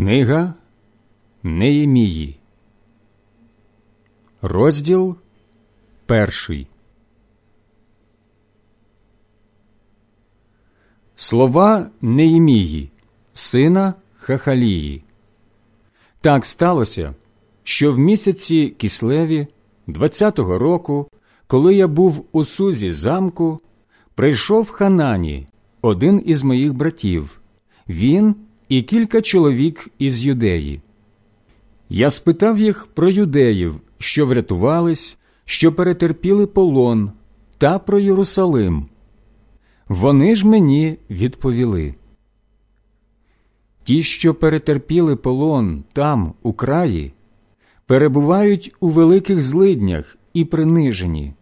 Книга Неємії, розділ перший. Слова Неємії, сина Хахалії. Так сталося, що в місяці кислеві 20-го року, коли я був у сузі замку, прийшов Ханані, один із моїх братів. Він і кілька чоловік із юдеї. Я спитав їх про юдеїв, що врятувались, що перетерпіли полон, та про Єрусалим. Вони ж мені відповіли. Ті, що перетерпіли полон там, у краї, перебувають у великих злиднях і принижені,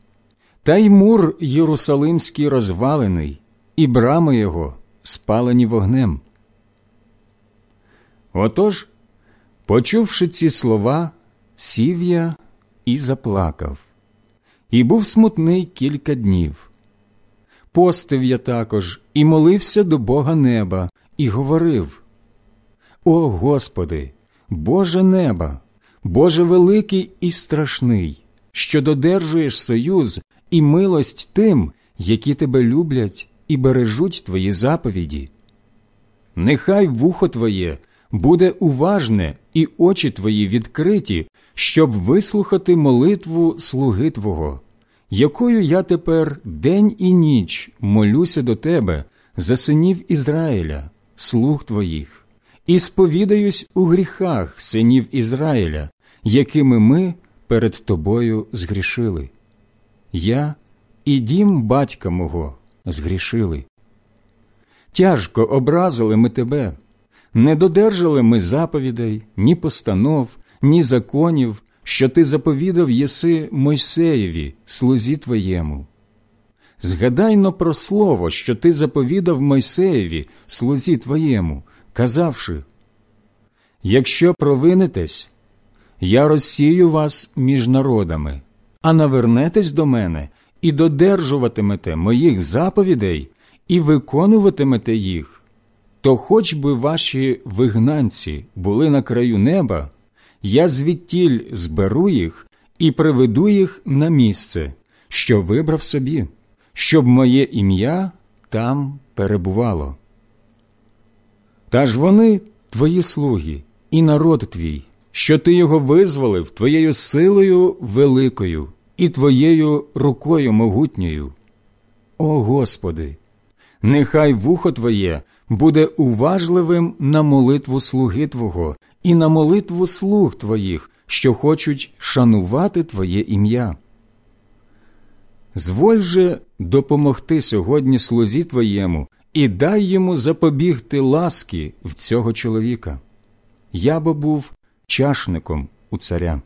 та й мур Єрусалимський розвалений, і брами його спалені вогнем. Отож, почувши ці слова, сів я і заплакав, і був смутний кілька днів. Постив я також і молився до Бога неба, і говорив: О Господи, Боже неба, Боже великий і страшний, що додержуєш союз і милость тим, які тебе люблять і бережуть твої заповіді. Нехай вухо Твоє буде уважне і очі твої відкриті, щоб вислухати молитву слуги Твого, якою я тепер день і ніч молюся до Тебе за синів Ізраїля, слуг Твоїх, і сповідаюсь у гріхах синів Ізраїля, якими ми перед Тобою згрішили. Я і дім батька мого згрішили. Тяжко образили ми тебе. Не додержали ми заповідей, ні постанов, ні законів, що ти заповідав єси Мойсеєві, слузі твоєму. Згадайно про слово, що ти заповідав Мойсеєві, слузі твоєму, казавши Якщо провинитесь, я розсію вас між народами, а навернетесь до мене і додержуватимете моїх заповідей, і виконуватимете їх то хоч би ваші вигнанці були на краю неба, я звідтіль зберу їх і приведу їх на місце, що вибрав собі, щоб моє ім'я там перебувало. Та ж вони твої слуги і народ твій, що ти його визволив твоєю силою великою і твоєю рукою могутньою. О Господи, нехай вухо Твоє буде уважливим на молитву слуги Твого і на молитву слуг Твоїх, що хочуть шанувати Твоє ім'я. Зволь же допомогти сьогодні слузі Твоєму і дай йому запобігти ласки в цього чоловіка. Я бо був чашником у царя.